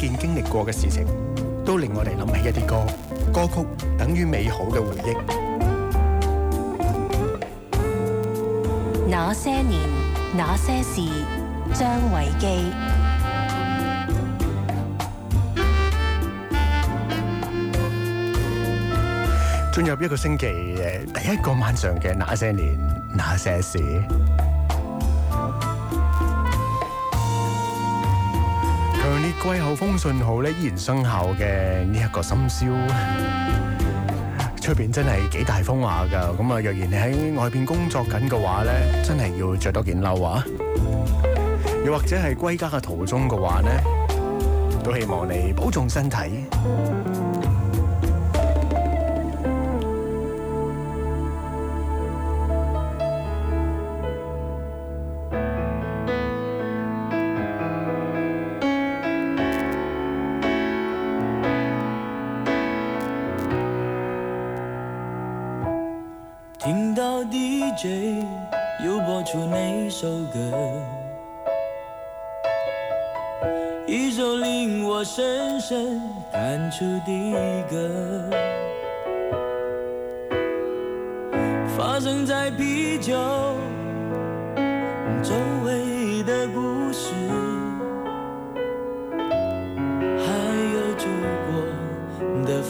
件经历过嘅事情，都令我哋谂起一啲歌，歌曲等于美好嘅回忆。那些年那些事，张维基。进入一个星期，诶，第一个晚上嘅那些年那些事。季候风信号咧依然生效嘅呢一个深宵，出边真系几大风话噶。咁啊，若然你喺外边工作紧嘅话咧，真系要着多件褛啊。又或者系归家嘅途中嘅话咧，都希望你保重身体。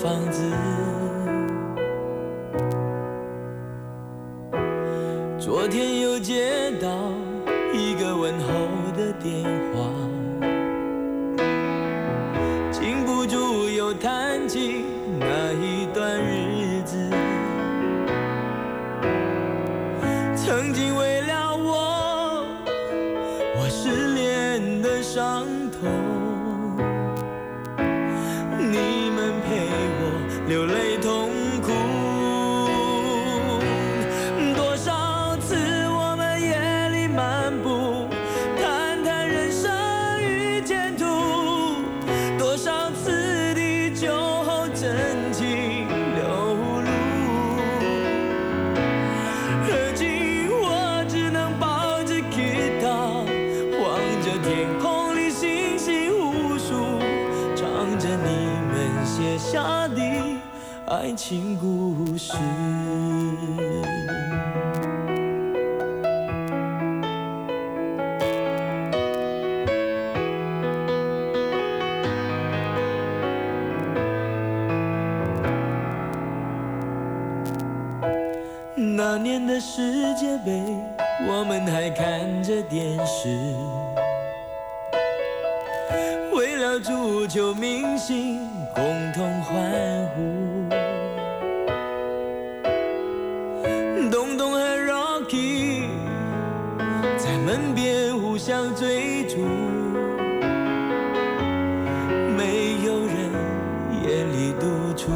房子。情。没有人夜里独处，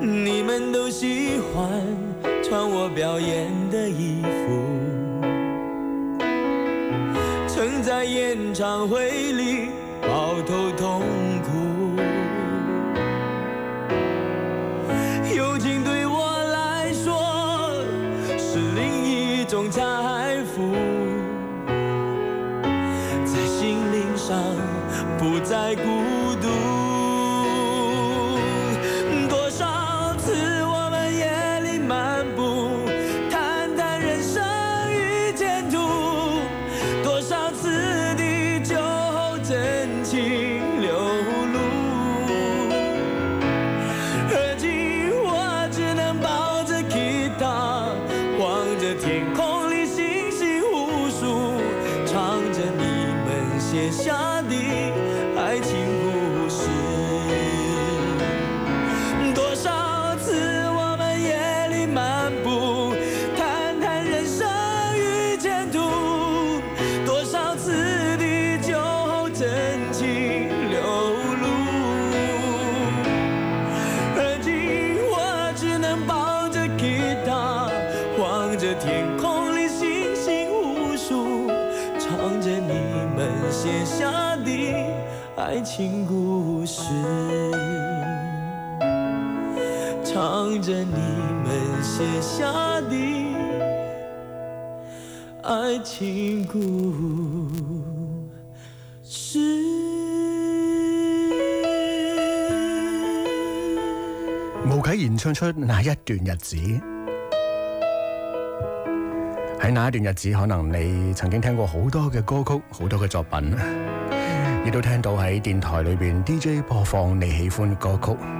你们都喜欢穿我表演的衣服，曾在演唱会。你下的情故事。毛启贤唱出那一段日子，喺那一段日子，可能你曾经听过好多嘅歌曲，好多嘅作品，亦都听到喺电台里边 DJ 播放你喜欢嘅歌曲。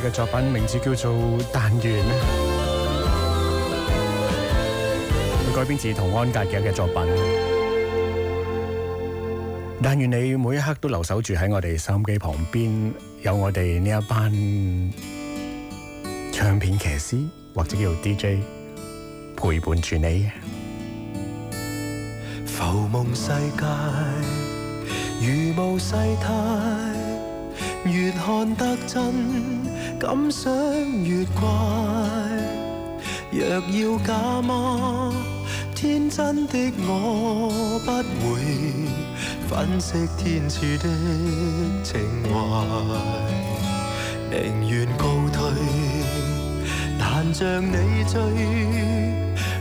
嘅作品名字叫做《但愿》，改编自同安格嘅作品。但愿你每一刻都留守住喺我哋收音机旁边，有我哋呢一班唱片骑师或者叫 DJ 陪伴住你。浮梦世界，如雾世态，越看得真。感想越怪，若要假吗？天真的我不会粉饰天赐的情怀，宁愿告退。但像你醉，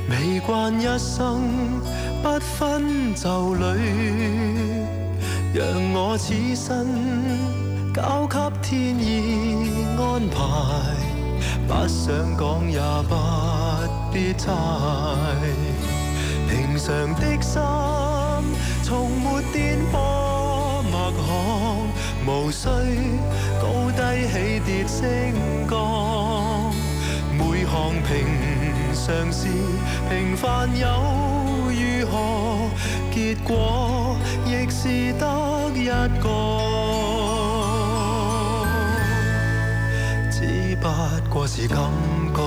未惯一生不分就里，让我此生交给。天意安排，不想讲也不必猜。平常的心，从没颠簸，默看无需高低起跌升降。每项平常事，平凡又如何？结果亦是得一个。不过是感觉，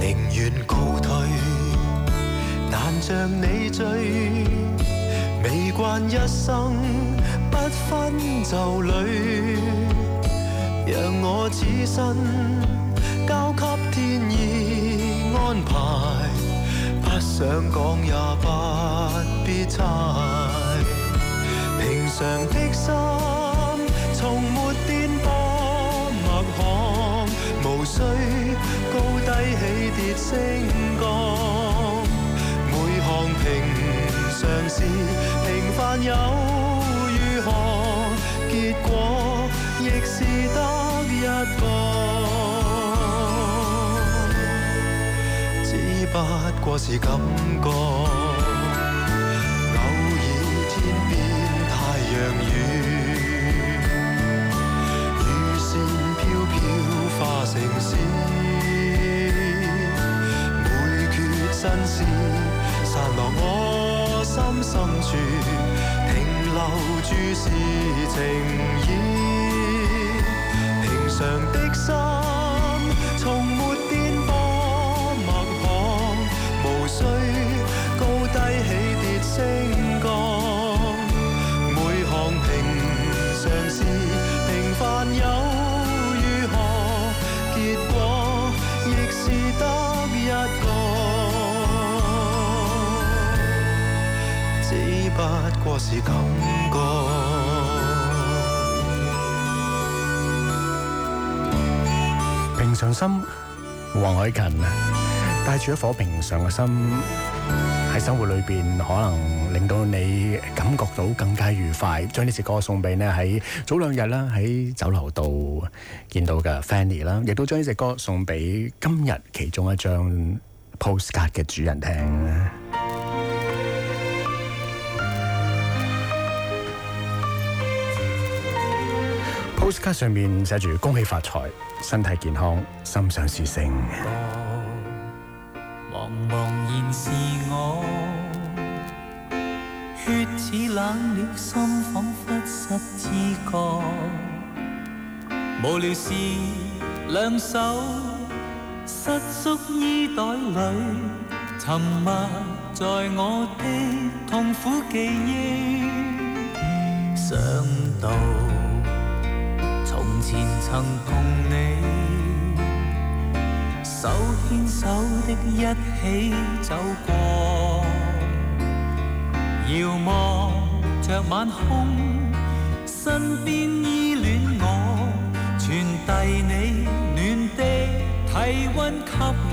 宁愿告退，但像你醉，未惯一生不分就侣，让我此生。想讲也不必猜，平常的心从没颠簸默看，无需高低起跌升降，每项平常事平凡又如何？结果亦是得一个，只不。过是感觉，偶尔天边太阳远，雨线飘飘化成诗，每阙新诗散落我心深处，停留注是情意，平常的心。是感覺。平常心，黃海芹带帶住一顆平常嘅心喺生活裏边，可能令到你感覺到更加愉快。將呢只歌送俾呢喺早兩日啦喺酒樓度見到嘅 Fanny 啦，亦都將呢只歌送俾今日其中一張 post 格嘅主人聽。奧斯卡上面寫住：「恭喜發財，身體健康，心想事成。」茫茫，然是我血似冷了，心仿佛失知覺。無聊時兩手失蹤，衣袋裏沉默在我的痛苦記憶。想到。前曾共你手牵手的一起走过，遥望着晚空，身边依恋我，传递你暖的体温给。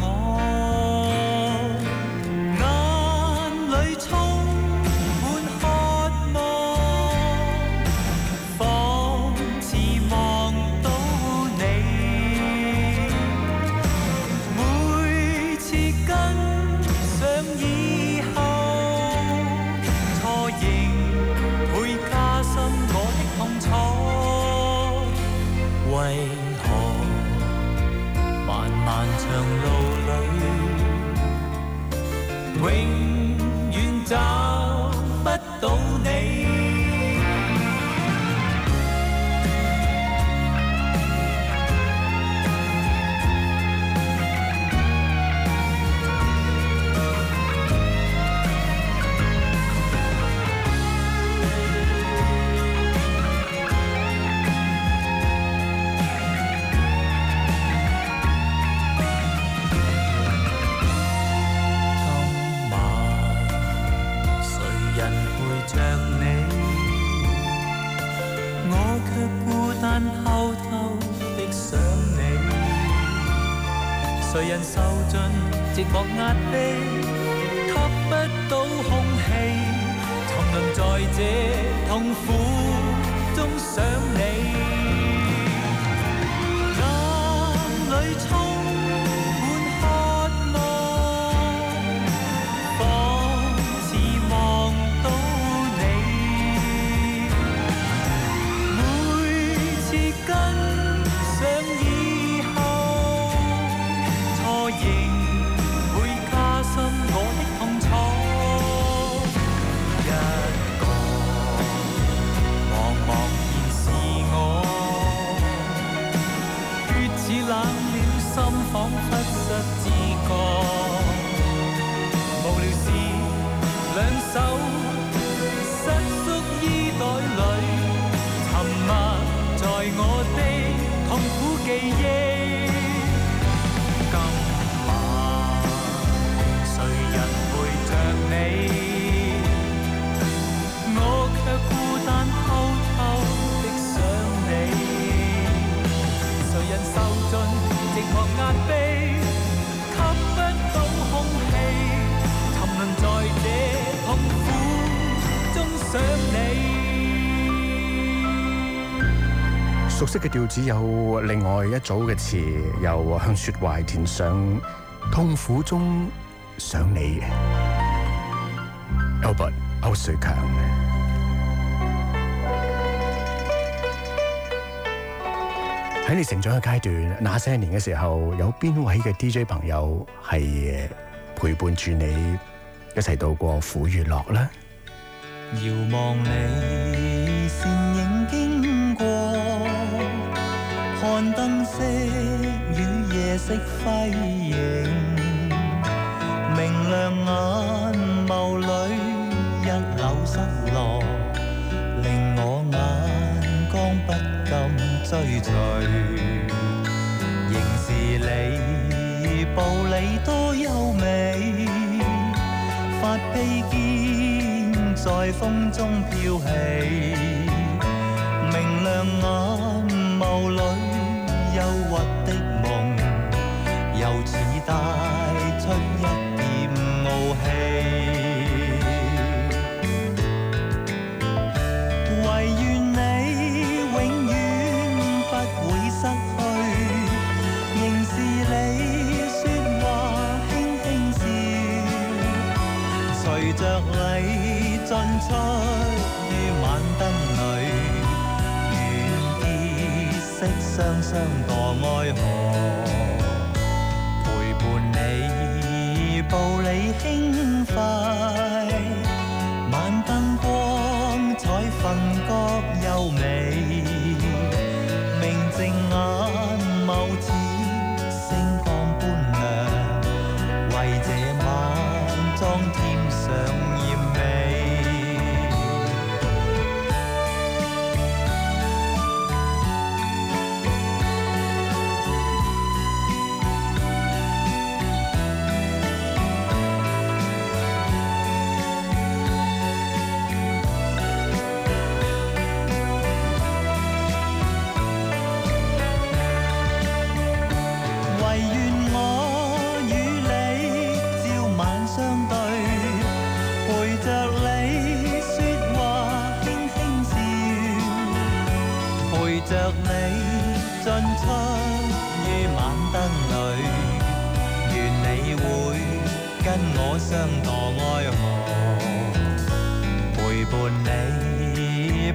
莫压迫，吸不到空气，才能在这痛苦中想你。色嘅调子有另外一组嘅词，又向雪怀填上痛苦中想你嘅。Albert，欧瑞强。喺你成长嘅阶段，那些年嘅时候，有边位嘅 DJ 朋友系陪伴住你一齐度过苦与乐呢？遥望你倩影。灯色与夜色辉映，明亮眼眸里一缕失落，令我眼光不禁追随。仍是你步履多优美，发披肩在风中飘起，明亮眼眸里。带出一点傲气，唯愿你永远不会失去，仍是你说话轻轻笑，随着你进出于晚灯里，月夜色双双堕爱河。轻发。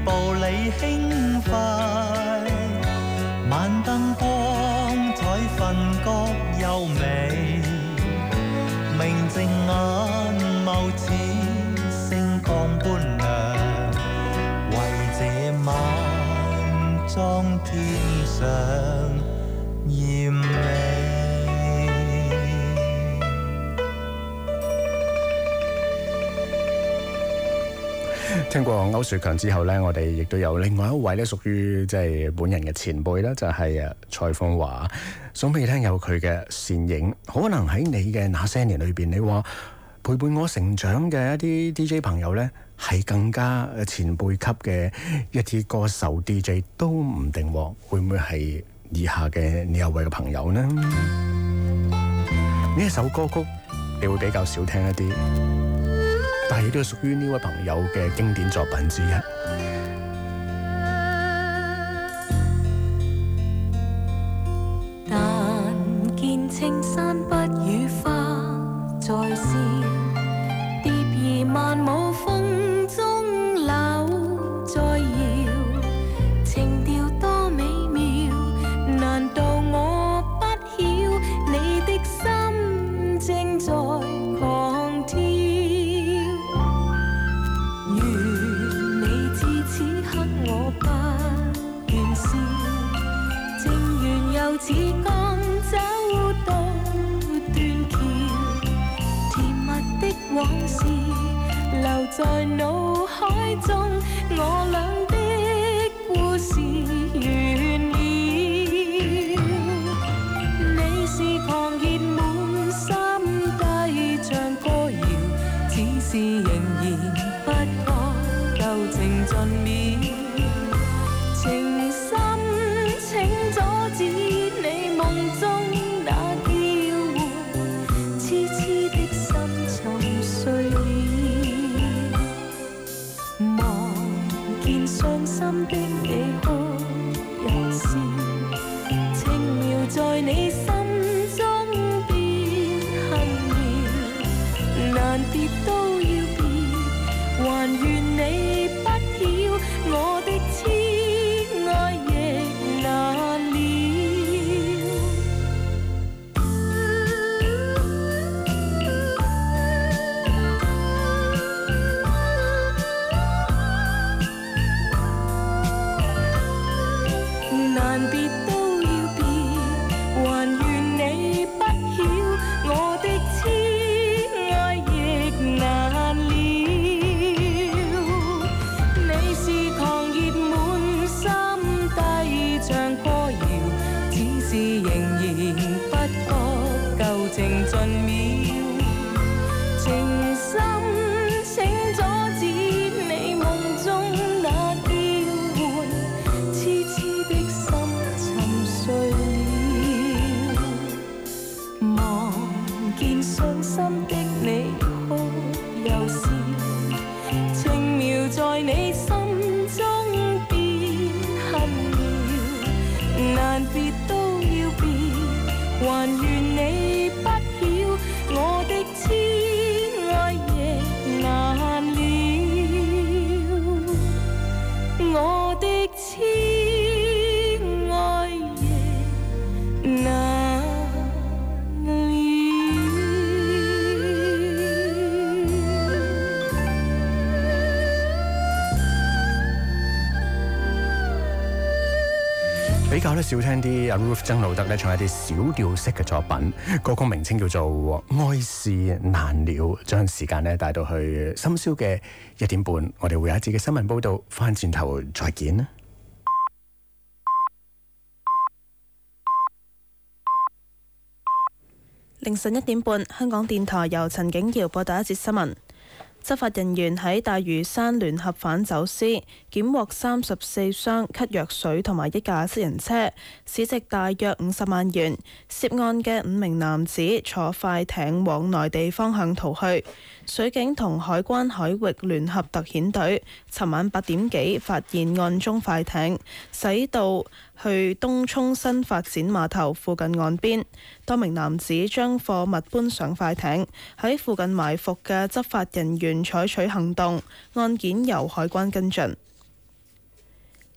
步履轻快，晚灯光彩瞓觉优美，明净眼眸似星光般亮，为这晚装添上。听过欧雪强之后咧，我哋亦都有另外一位咧，属于即系本人嘅前辈啦，就系蔡凤华。想俾你听有佢嘅倩影，可能喺你嘅那些年里边，你话陪伴我成长嘅一啲 DJ 朋友咧，系更加前辈级嘅一啲歌手 DJ 都唔定，会唔会系以下嘅呢？有位嘅朋友呢？呢一首歌曲你会比较少听一啲。但亦都系屬於呢位朋友嘅經典作品之一。但見青山不語，花在笑，蝶兒萬舞。I know something new. 都少听啲阿 Ruth 曾老德咧唱一啲小调式嘅作品，歌曲名称叫做《愛事难了》，将时间咧带到去深宵嘅一點半，我哋有一节嘅新聞報道翻轉頭再見啦。凌晨一點半，香港電台由陳景瑤播第一節新聞，執法人員喺大嶼山聯合反走私。檢获三十四箱咳药水同埋一架私人车，市值大约五十万元。涉案嘅五名男子坐快艇往内地方向逃去。水警同海关海域联合特遣队寻晚八点几发现案中快艇，驶到去东涌新发展码头附近岸边，多名男子将货物搬上快艇，喺附近埋伏嘅执法人员采取行动。案件由海关跟进。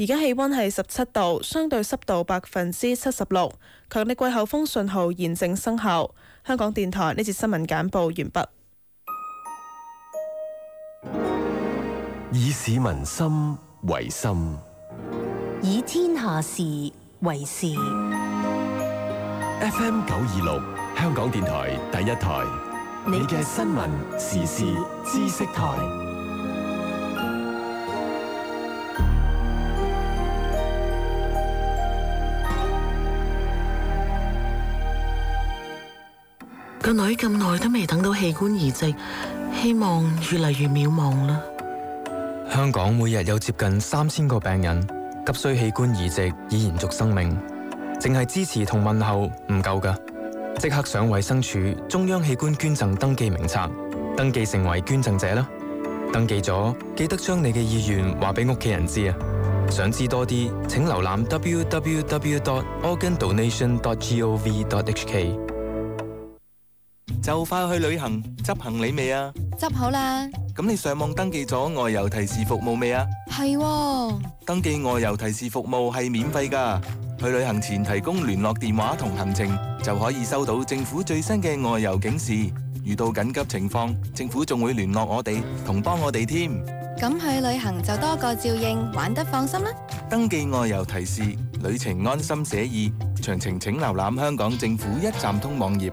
而家氣温係十七度，相對濕度百分之七十六，強力季候風信號現正生效。香港電台呢節新聞簡報完畢。以市民心為心，以天下事為事。FM 九二六，香港電台第一台，你嘅新聞時事知識台。个女咁耐都未等到器官移植，希望越嚟越渺茫啦。香港每日有接近三千个病人急需器官移植以延续生命，净系支持同问候唔够噶，即刻上卫生署中央器官捐赠登记名册，登记成为捐赠者啦。登记咗记得将你嘅意愿话俾屋企人知啊。想知多啲，请浏览 www.dot.organ.donation.dot.gov.dot.hk。就快去旅行，执行李未啊？执好啦。咁你上网登记咗外游提示服务未啊？系。登记外游提示服务系免费噶，去旅行前提供联络电话同行程，就可以收到政府最新嘅外游警示。遇到紧急情况，政府仲会联络我哋同帮我哋添。咁去旅行就多个照应，玩得放心啦。登记外游提示，旅程安心写意。详情请浏览香港政府一站通网页。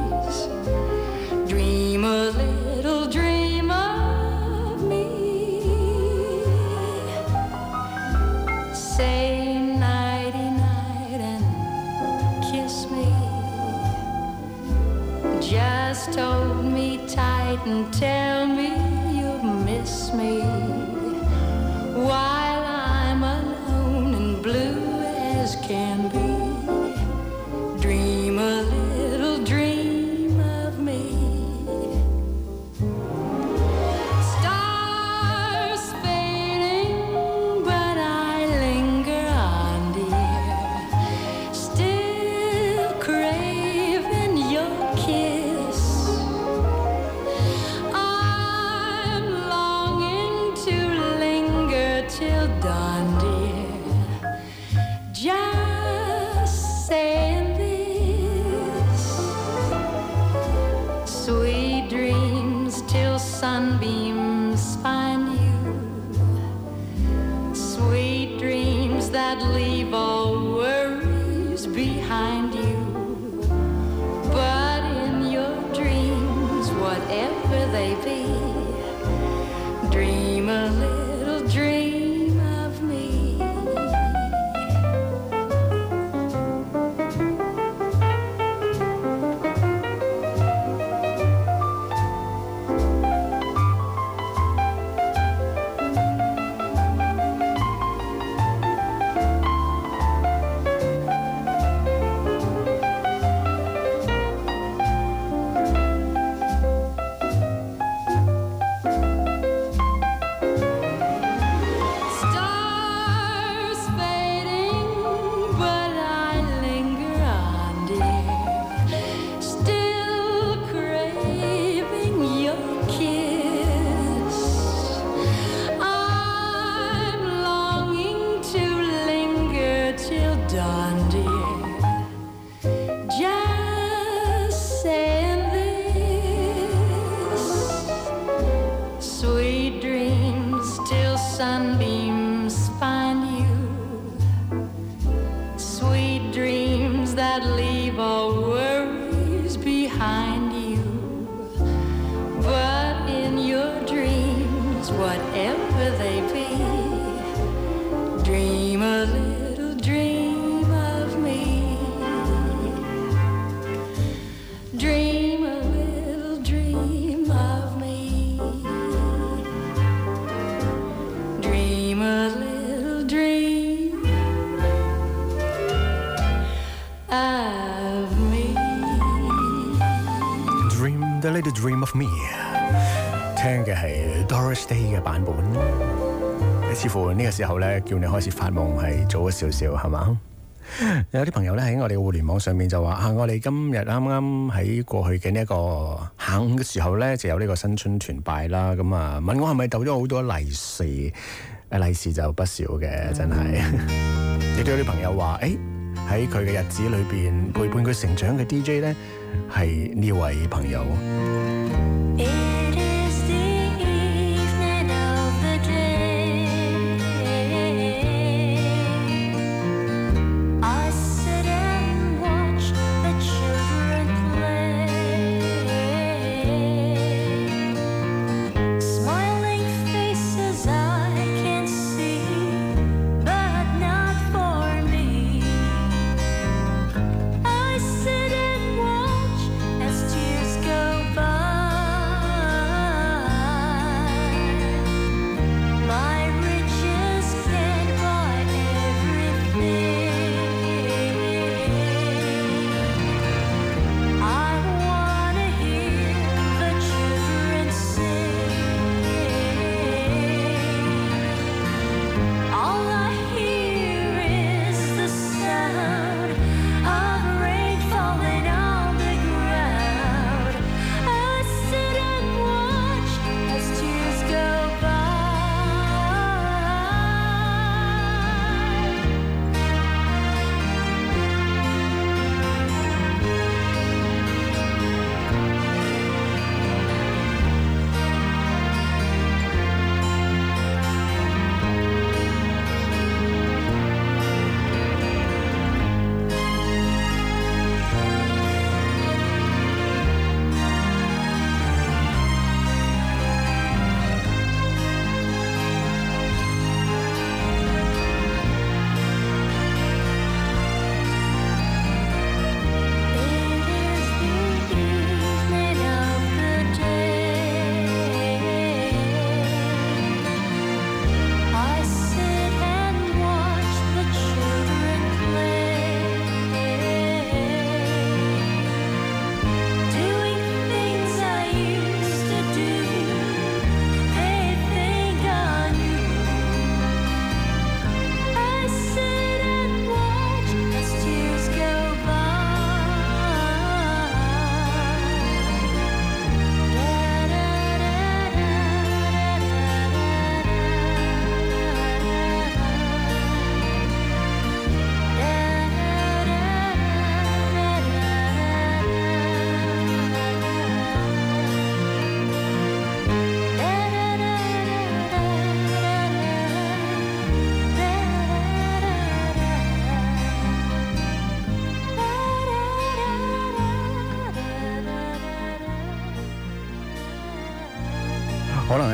just hold me tight and tell me you miss me. Why? sunbeam Dream of Me，听嘅系 Doris Day 嘅版本。似乎呢个时候咧，叫你开始发梦系早咗少少，系嘛？有啲朋友咧喺我哋嘅互联网上面就话：，啊，我哋今日啱啱喺过去嘅呢一个下午嘅时候咧，就有呢个新春团拜啦。咁啊，问我系咪斗咗好多利是？诶，利是就不少嘅，真系。亦都有啲朋友话：，诶。喺佢嘅日子里边陪伴佢成长嘅 DJ 咧，系呢位朋友。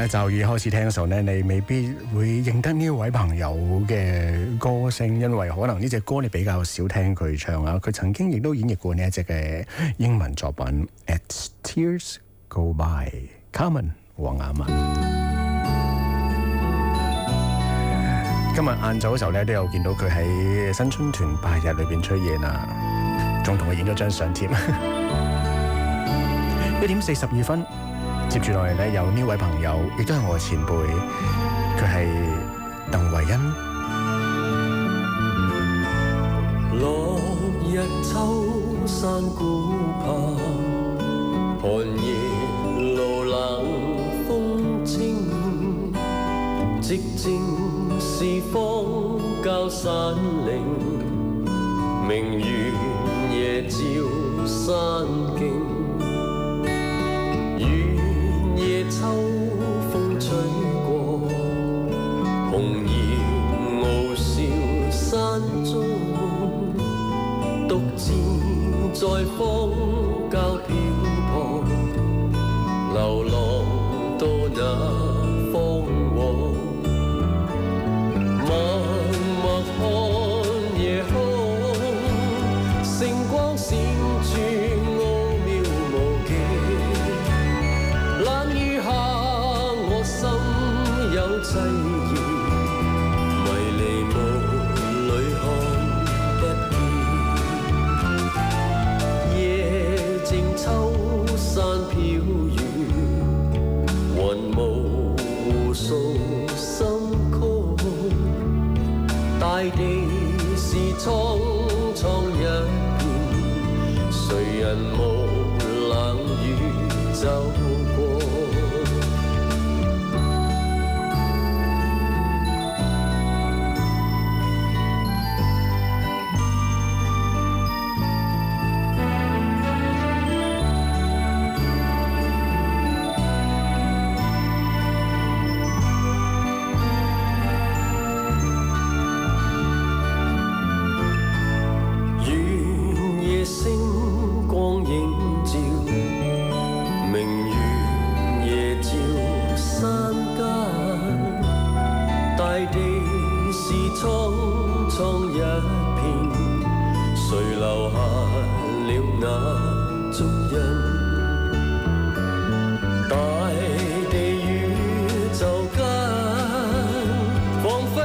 就已開始聽嘅時候咧，你未必會認得呢位朋友嘅歌聲，因為可能呢只歌你比較少聽佢唱啊。佢曾經亦都演繹過呢一隻嘅英文作品《a t Tears Go By》。卡文，黃亞文。今日晏晝嘅時候咧，都有見到佢喺新春團拜日裏面出現啊，仲同佢影咗張相添。一點四十二分。接住落嚟咧，有呢位朋友，亦都系我嘅前辈，佢系邓維恩。落日秋山古柏，寒夜路冷风清，寂静四方交山嶺，明月夜照山徑。秋风吹过，红叶傲笑山中，独自在风。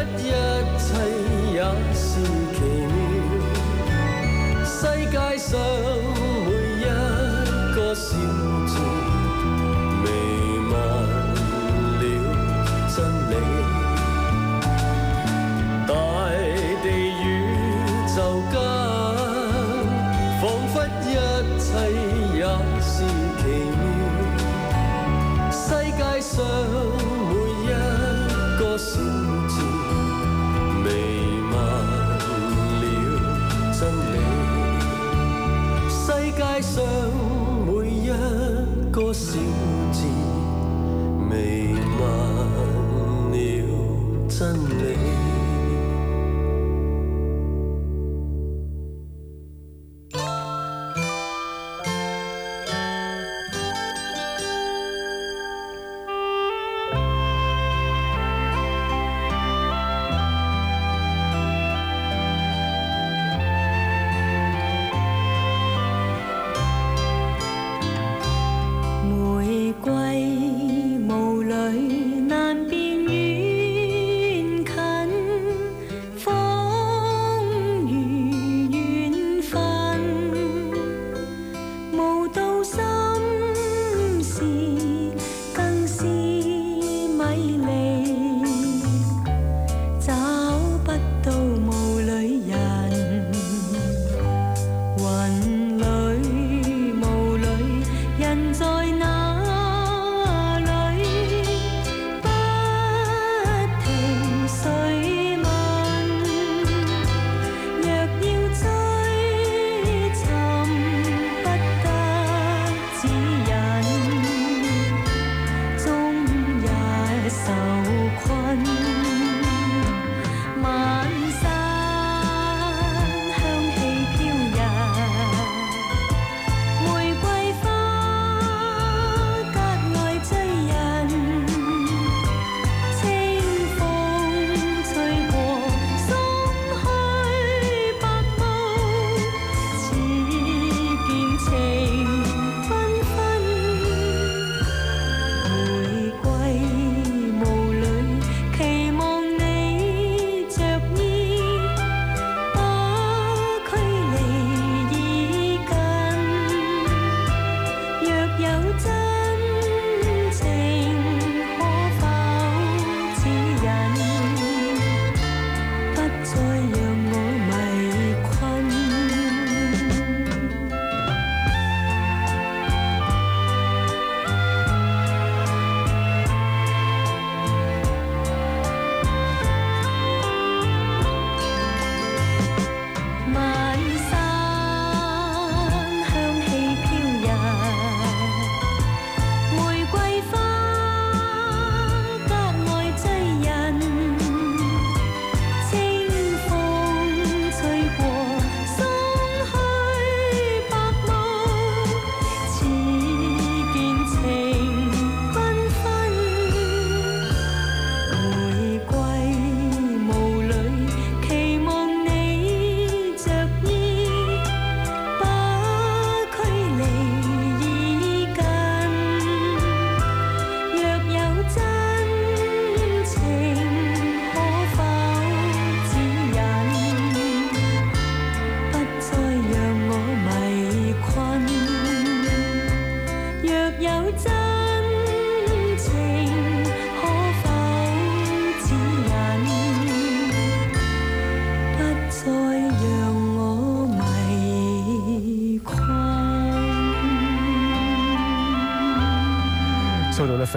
一切也是奇妙，世界上每一个笑。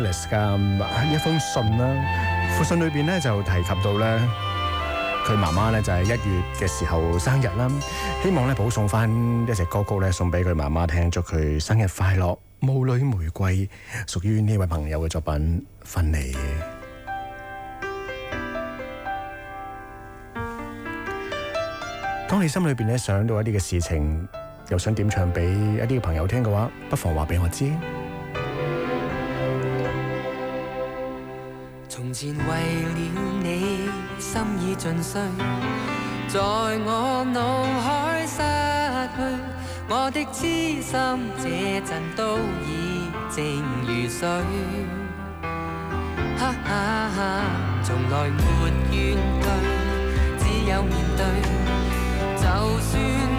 l i 一封信啦，附信里边咧就提及到咧，佢妈妈咧就系一月嘅时候生日啦，希望咧补送翻一隻歌曲咧送俾佢妈妈听，祝佢生日快乐。雾里玫瑰属于呢位朋友嘅作品，分离。当你心里边咧想到一啲嘅事情，又想点唱俾一啲嘅朋友听嘅话，不妨话俾我知。从前为了你，心已尽碎，在我脑海失去我的痴心，这阵都已静如水。哈，哈从来没怨句，只有面对，就算。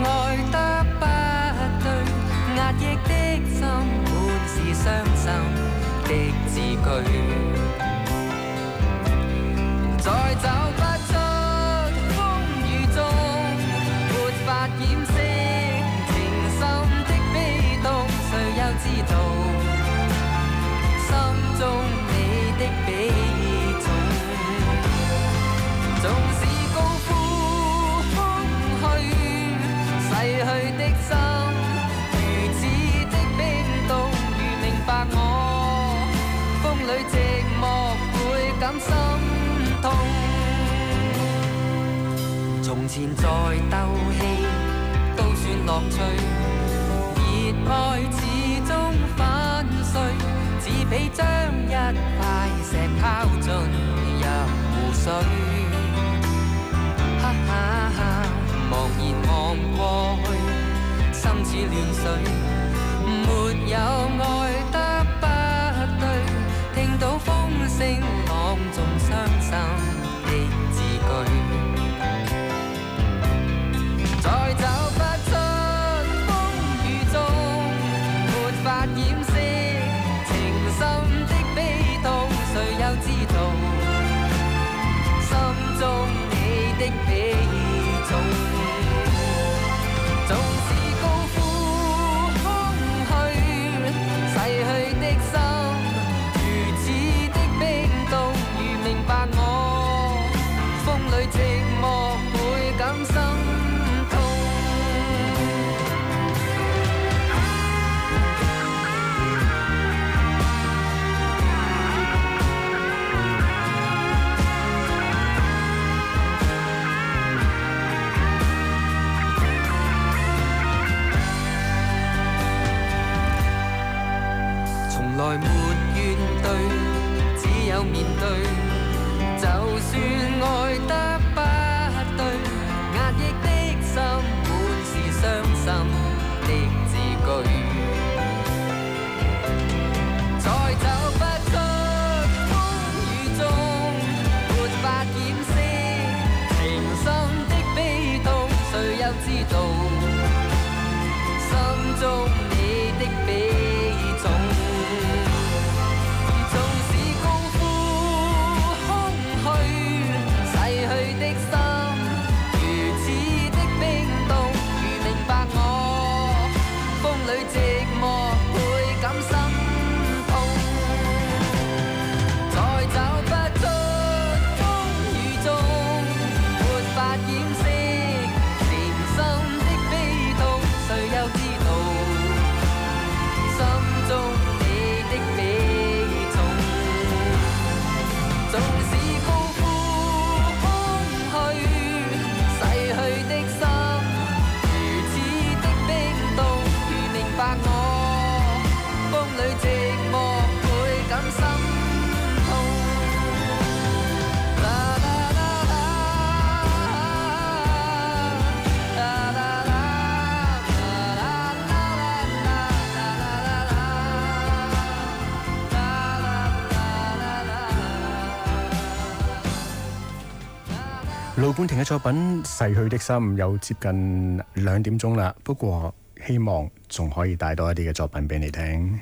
卢冠廷嘅作品《逝去的心》有接近兩點鐘啦，不過希望仲可以帶多一啲嘅作品俾你聽。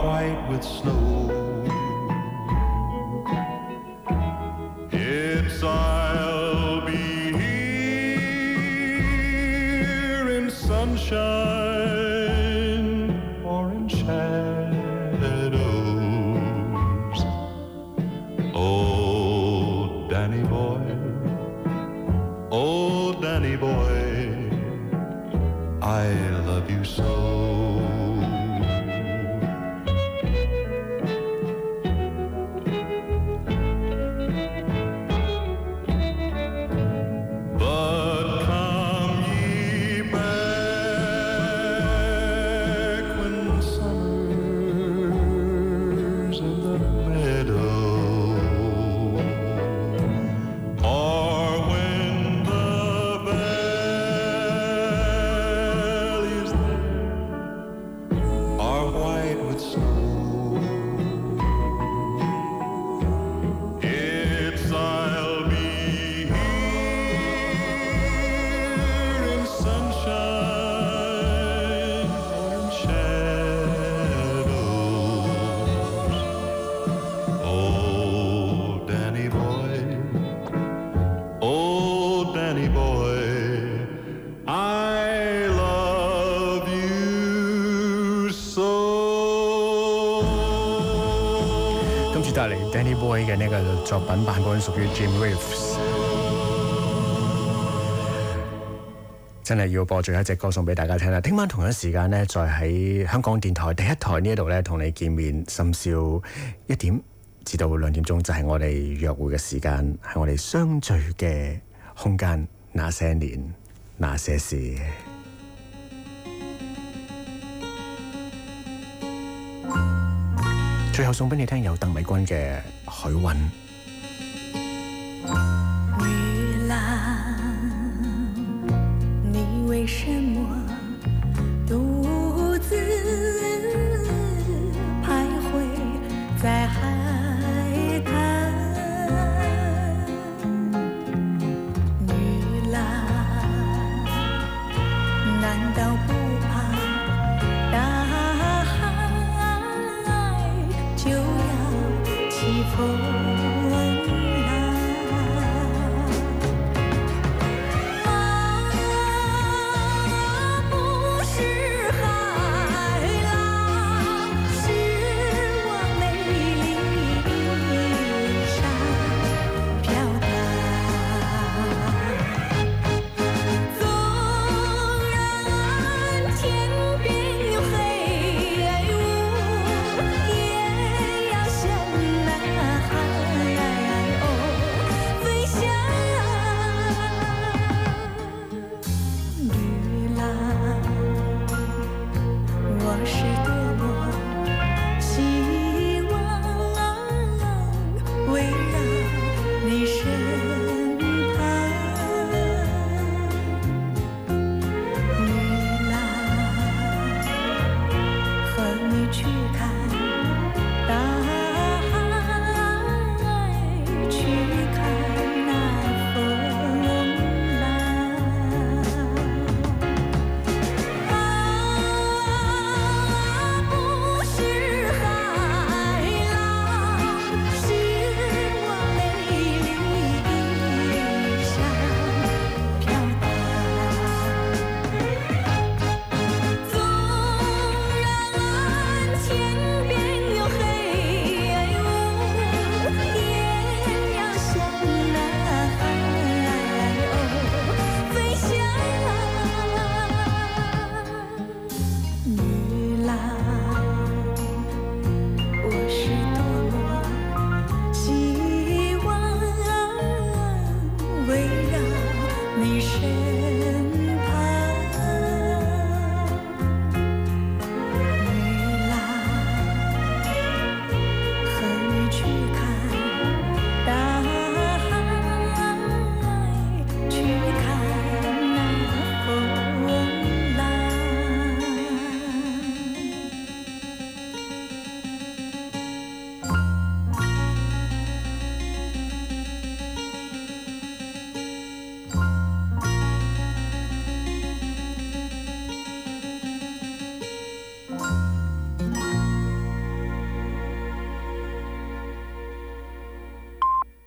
white with snow. Jim v e s 真系要播最後一隻歌送俾大家聽啦！聽晚同一時間呢，再喺香港電台第一台呢一度呢，同你見面，深宵一點至到兩點鐘，就係我哋約會嘅時間，係我哋相聚嘅空間。那些年，那些事。最後送俾你聽，有鄧美君嘅《海運》。